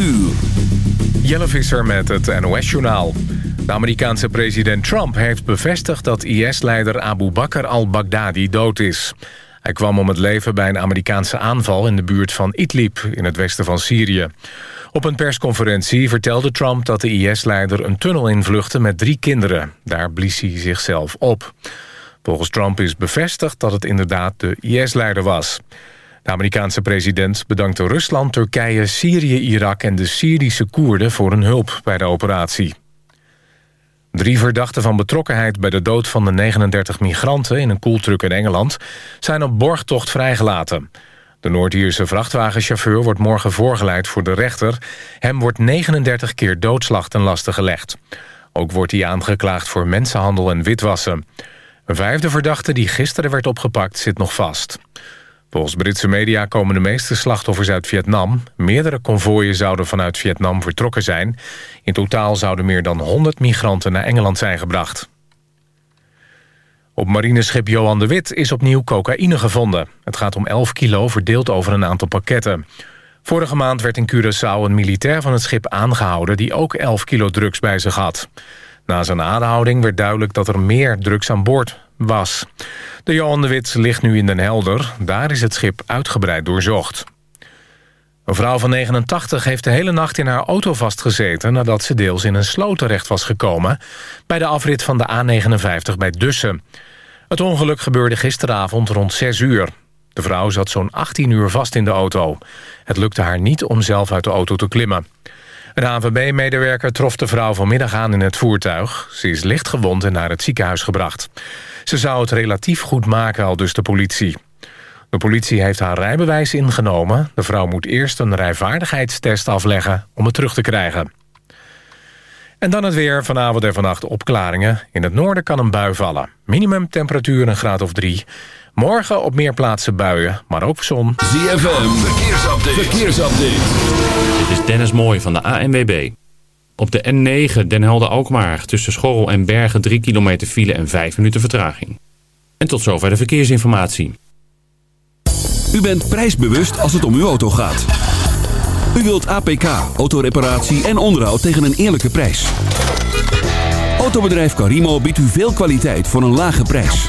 uur. Jelle Visser met het NOS-journaal. De Amerikaanse president Trump heeft bevestigd dat IS-leider Abu Bakr al-Baghdadi dood is. Hij kwam om het leven bij een Amerikaanse aanval in de buurt van Idlib in het westen van Syrië. Op een persconferentie vertelde Trump dat de IS-leider een tunnel invluchtte met drie kinderen. Daar blies hij zichzelf op. Volgens Trump is bevestigd dat het inderdaad de IS-leider was. De Amerikaanse president bedankte Rusland, Turkije, Syrië, Irak en de Syrische Koerden voor hun hulp bij de operatie. Drie verdachten van betrokkenheid bij de dood van de 39 migranten in een koeltruck in Engeland zijn op borgtocht vrijgelaten. De Noord-Ierse vrachtwagenchauffeur wordt morgen voorgeleid voor de rechter. Hem wordt 39 keer doodslag ten laste gelegd. Ook wordt hij aangeklaagd voor mensenhandel en witwassen. Een vijfde verdachte die gisteren werd opgepakt zit nog vast. Volgens Britse media komen de meeste slachtoffers uit Vietnam. Meerdere konvooien zouden vanuit Vietnam vertrokken zijn. In totaal zouden meer dan 100 migranten naar Engeland zijn gebracht. Op marineschip Johan de Wit is opnieuw cocaïne gevonden. Het gaat om 11 kilo verdeeld over een aantal pakketten. Vorige maand werd in Curaçao een militair van het schip aangehouden... die ook 11 kilo drugs bij zich had. Na zijn aanhouding werd duidelijk dat er meer drugs aan boord was. De Johan de Wit ligt nu in Den Helder. Daar is het schip uitgebreid doorzocht. Een vrouw van 89 heeft de hele nacht in haar auto vastgezeten... nadat ze deels in een sloot terecht was gekomen... bij de afrit van de A59 bij Dussen. Het ongeluk gebeurde gisteravond rond 6 uur. De vrouw zat zo'n 18 uur vast in de auto. Het lukte haar niet om zelf uit de auto te klimmen. Een ANWB-medewerker trof de vrouw vanmiddag aan in het voertuig. Ze is licht gewond en naar het ziekenhuis gebracht. Ze zou het relatief goed maken, al dus de politie. De politie heeft haar rijbewijs ingenomen. De vrouw moet eerst een rijvaardigheidstest afleggen om het terug te krijgen. En dan het weer. Vanavond en vannacht opklaringen. In het noorden kan een bui vallen. Minimum temperatuur een graad of drie. Morgen op meer plaatsen buien, maar ook zon. ZFM, verkeersupdate. verkeersupdate. Dit is Dennis Mooij van de ANWB. Op de N9 Den Helder-Alkmaar tussen Schorrel en Bergen 3 kilometer file en 5 minuten vertraging. En tot zover de verkeersinformatie. U bent prijsbewust als het om uw auto gaat. U wilt APK, autoreparatie en onderhoud tegen een eerlijke prijs. Autobedrijf Carimo biedt u veel kwaliteit voor een lage prijs.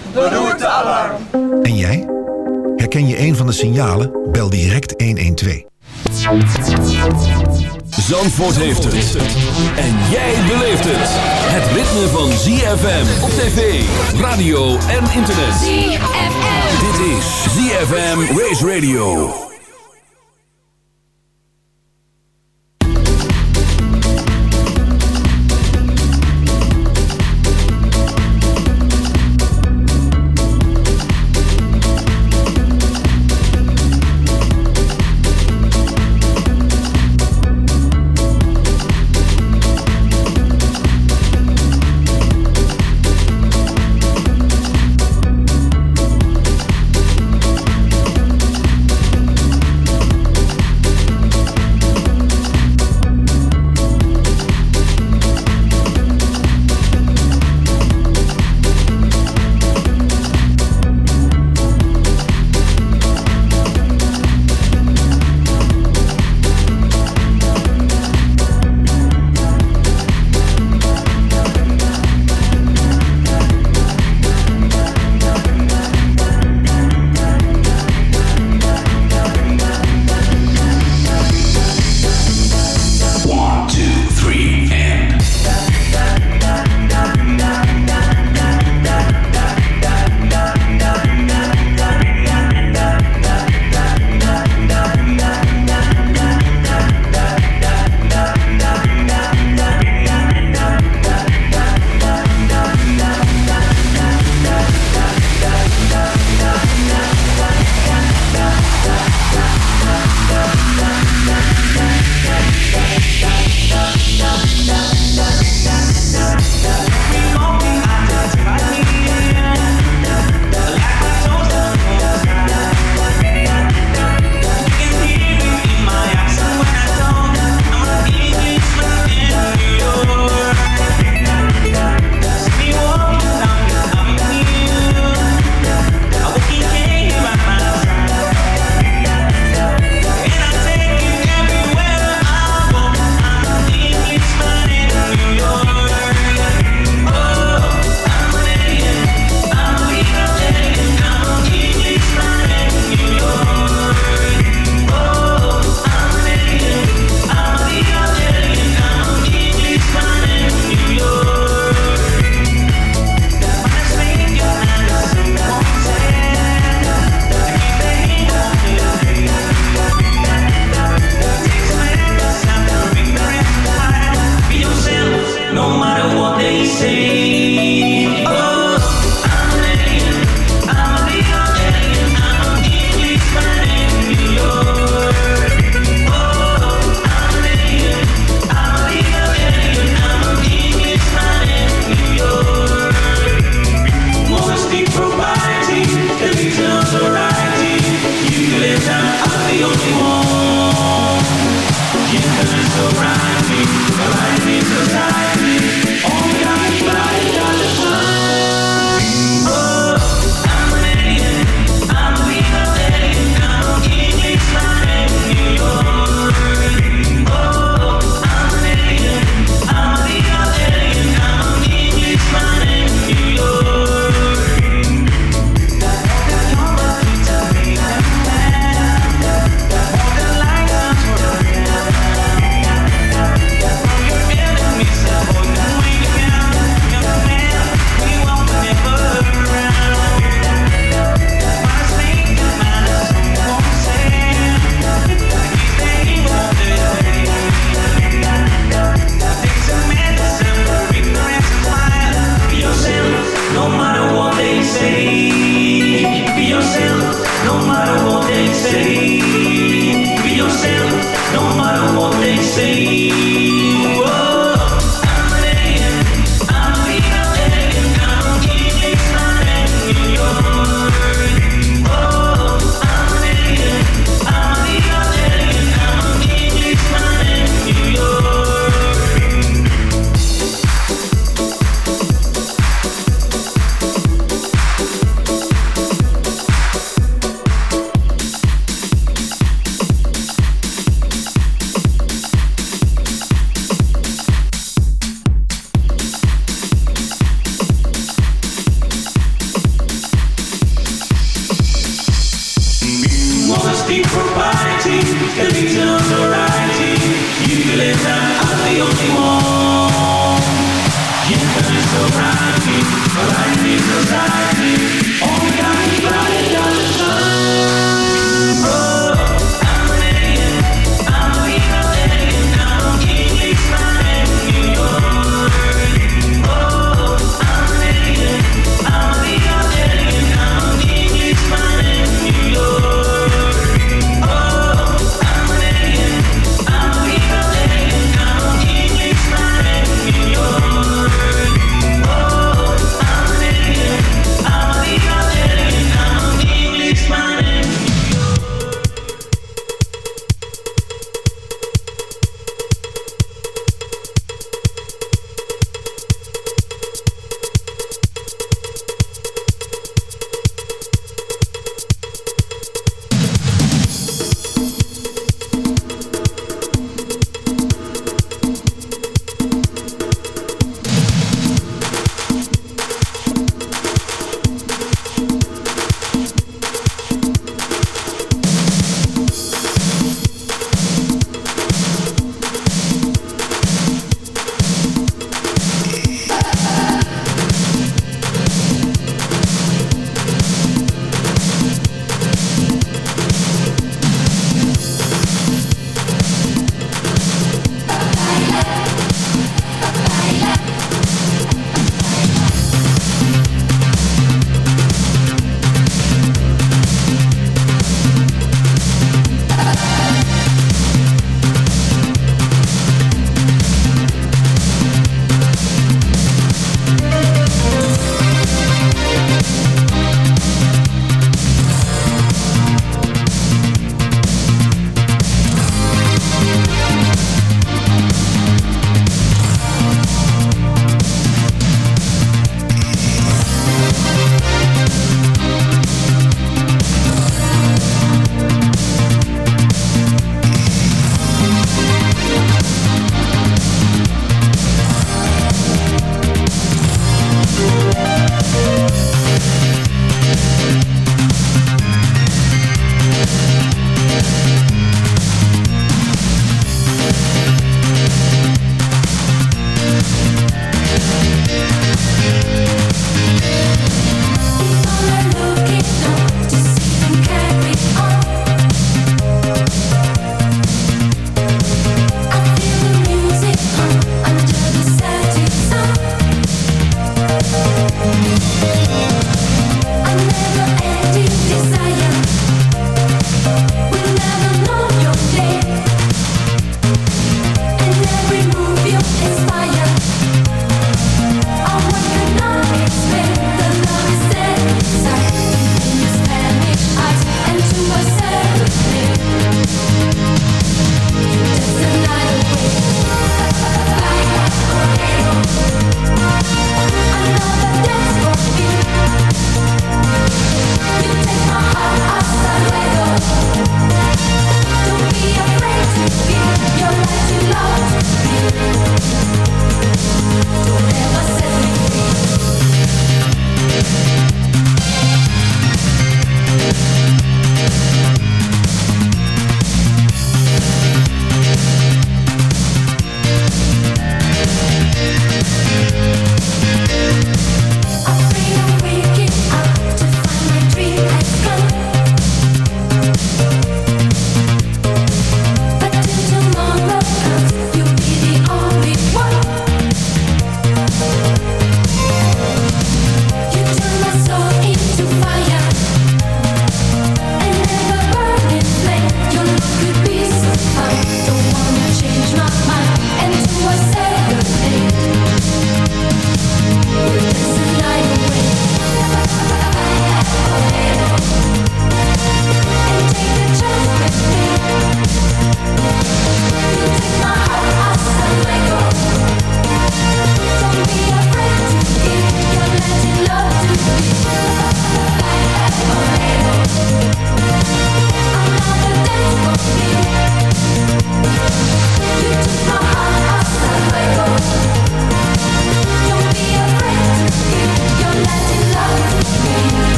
beroerte, alarm. En jij? Herken je een van de signalen? Bel direct 112. Zandvoort heeft het. En jij beleeft het. Het ritme van ZFM op tv, radio en internet. ZFM. Dit is ZFM Race Radio.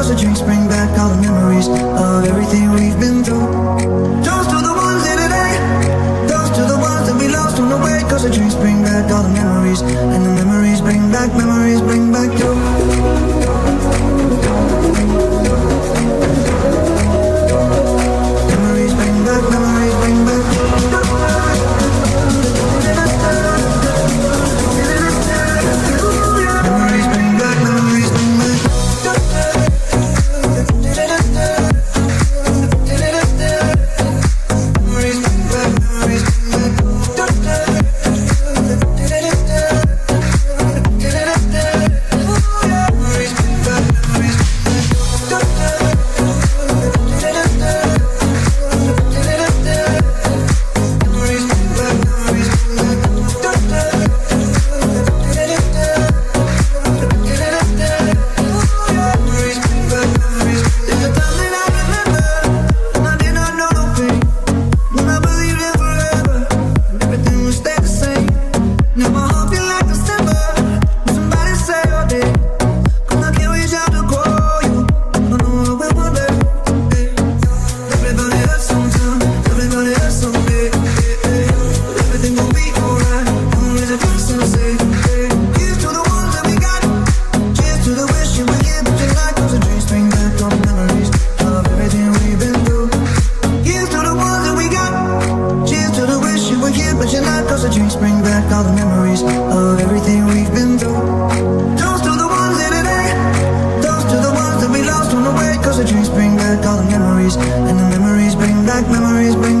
Cause the drinks bring And the memories bring back, memories bring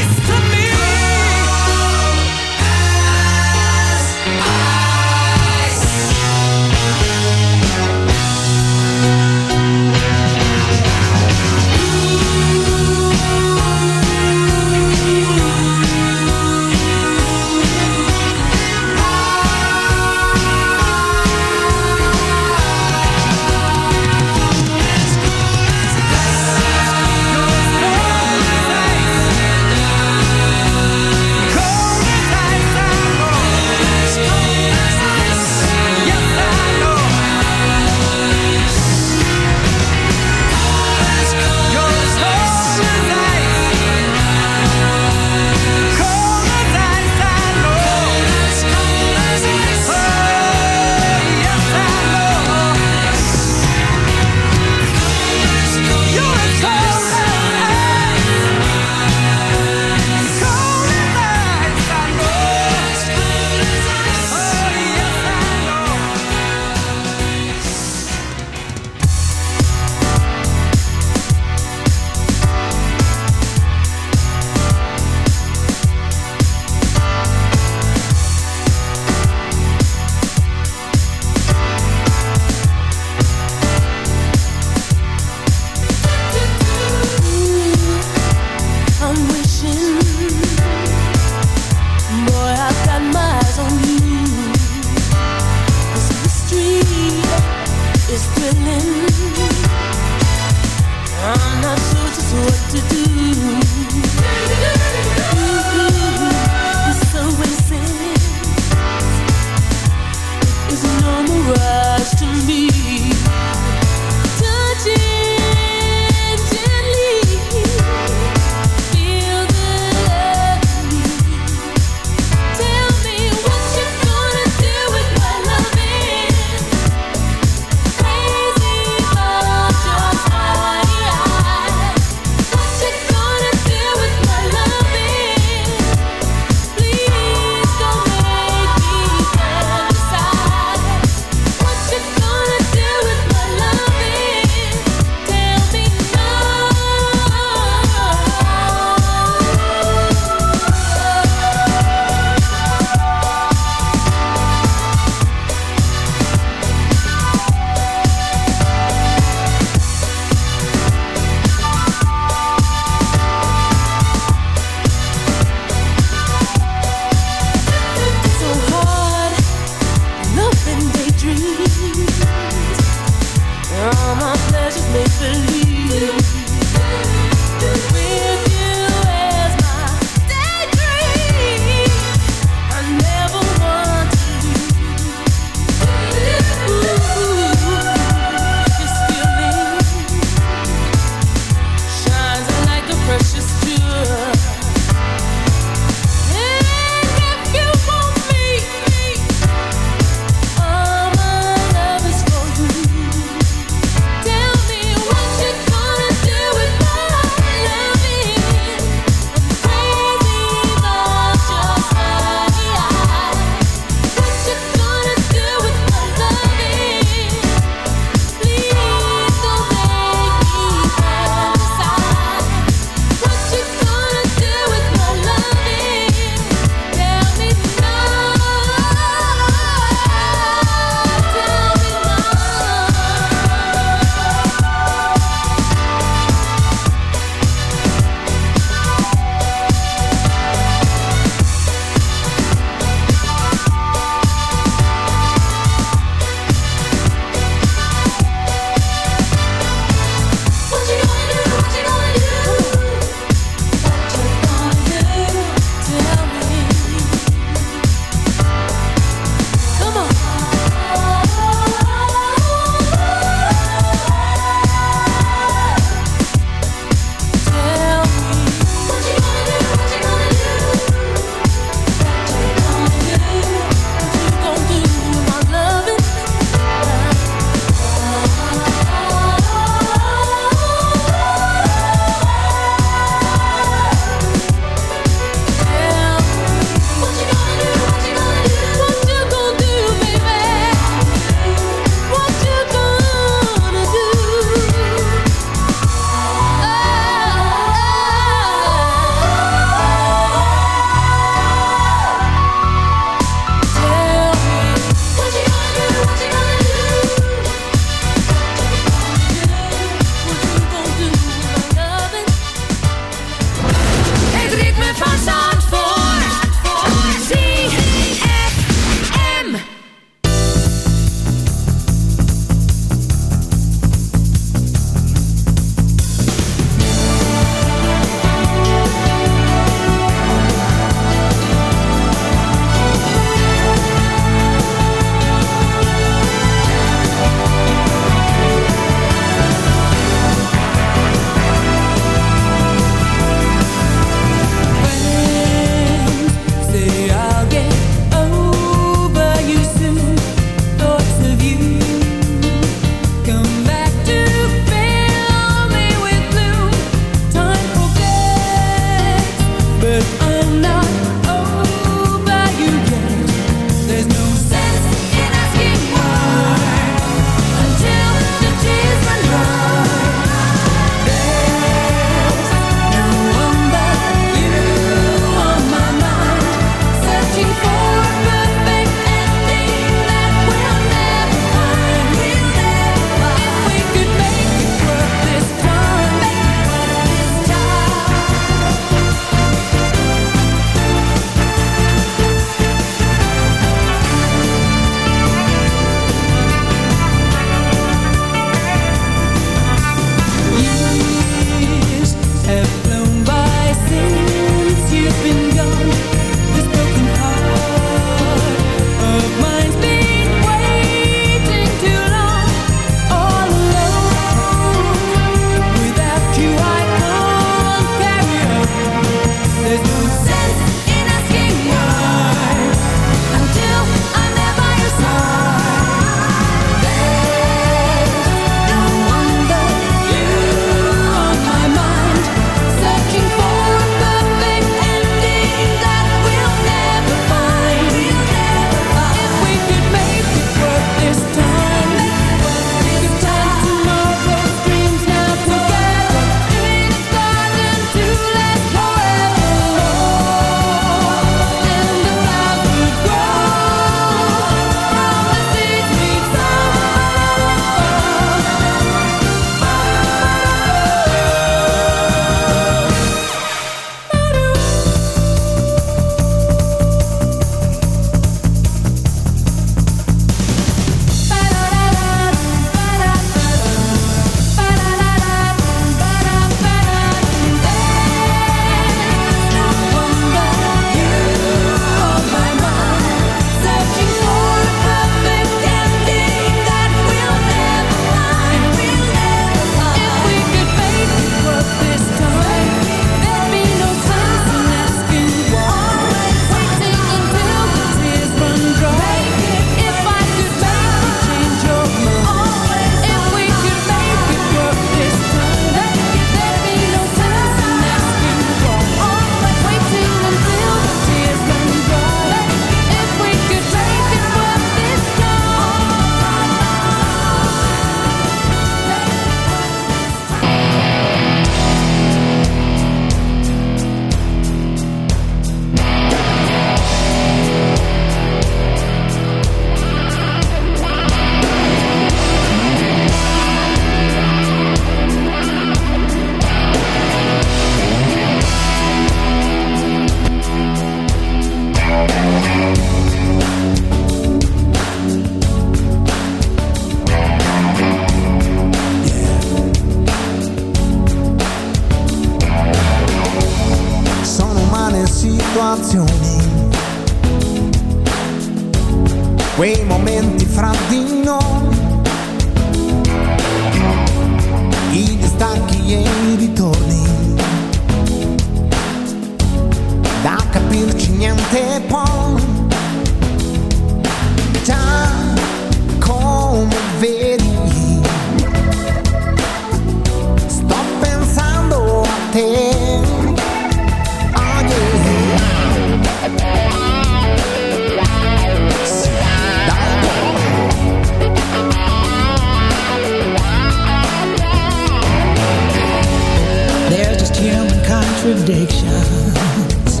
contradictions.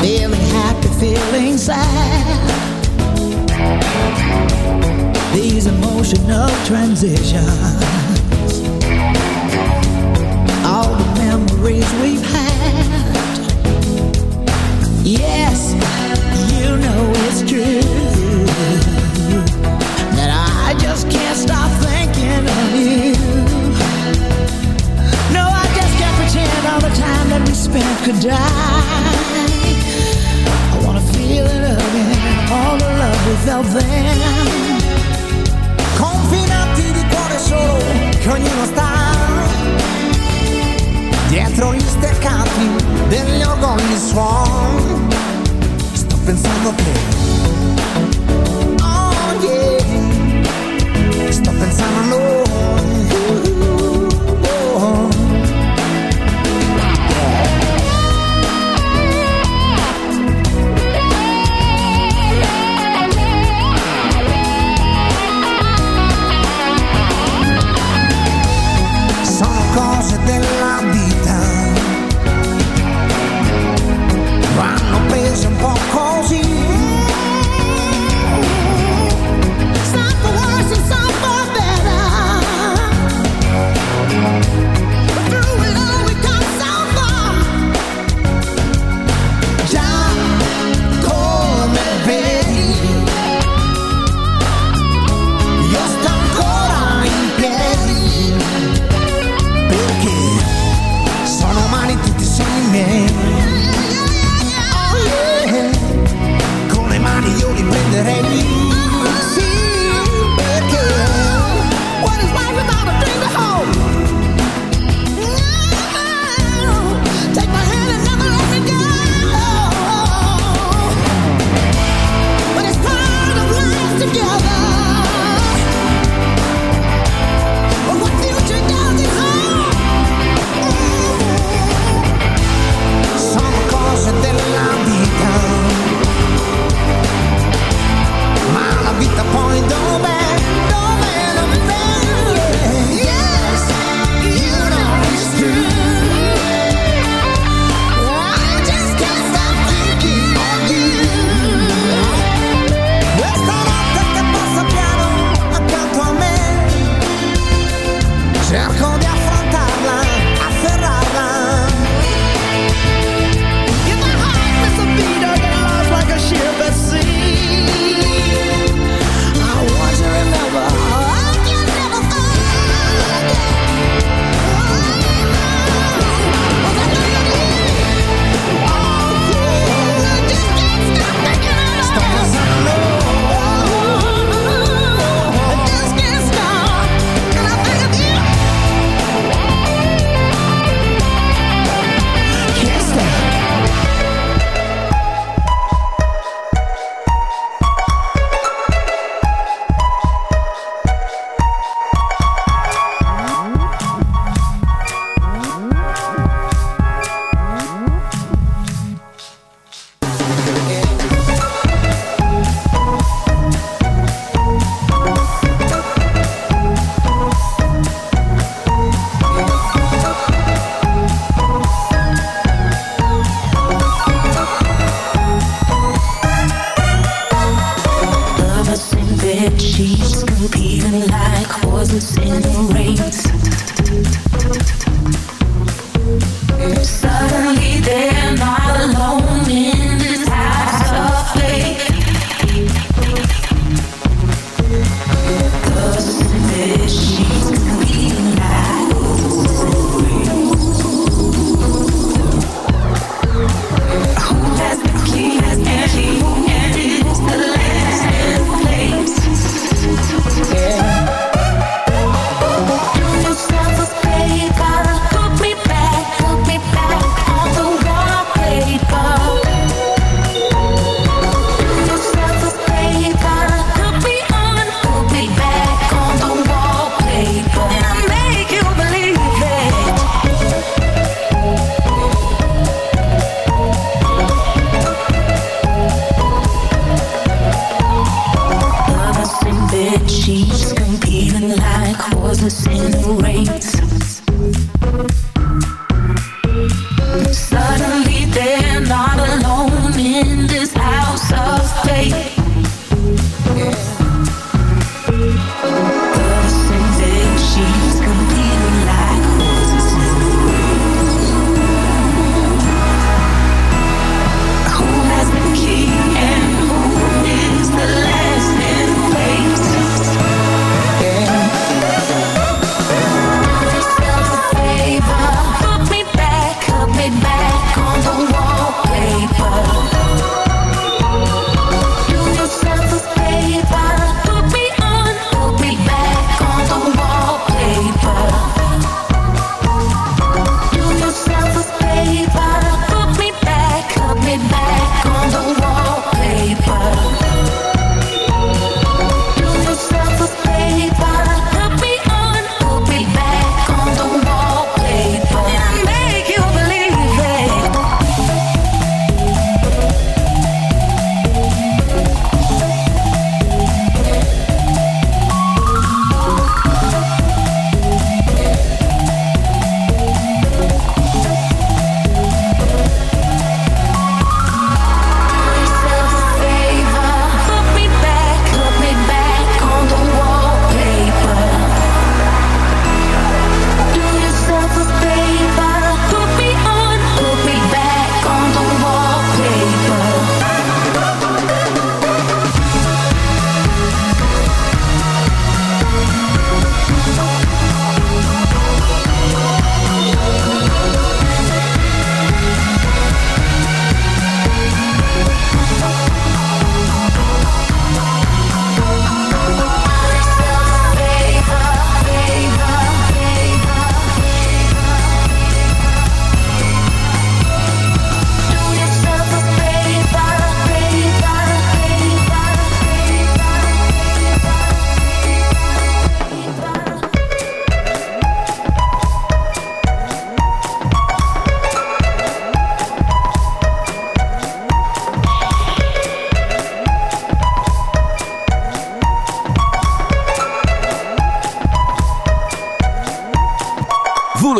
Feeling happy, feeling sad. These emotional transitions.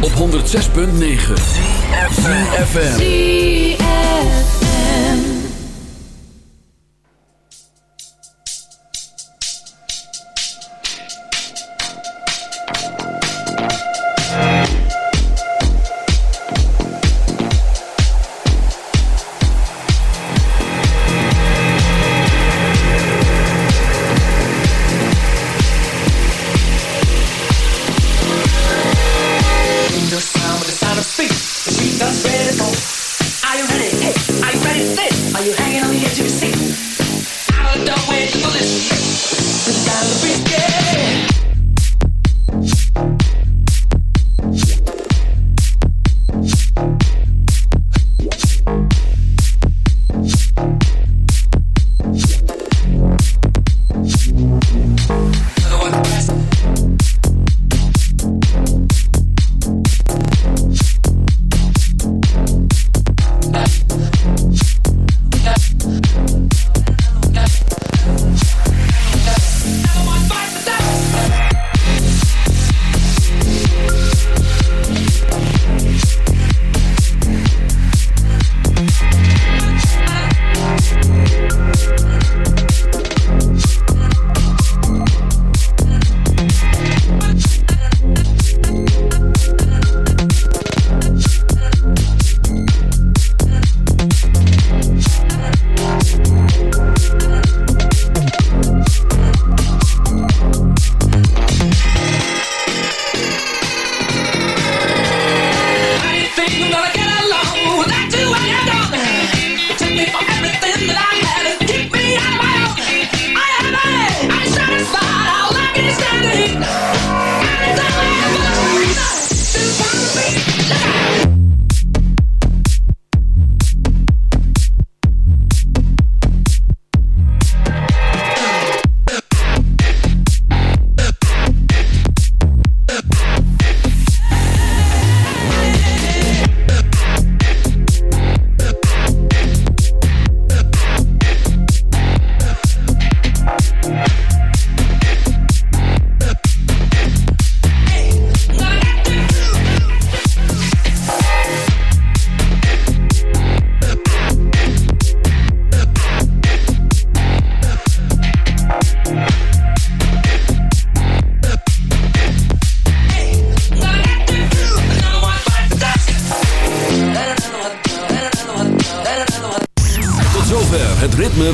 Op 106.9 FM.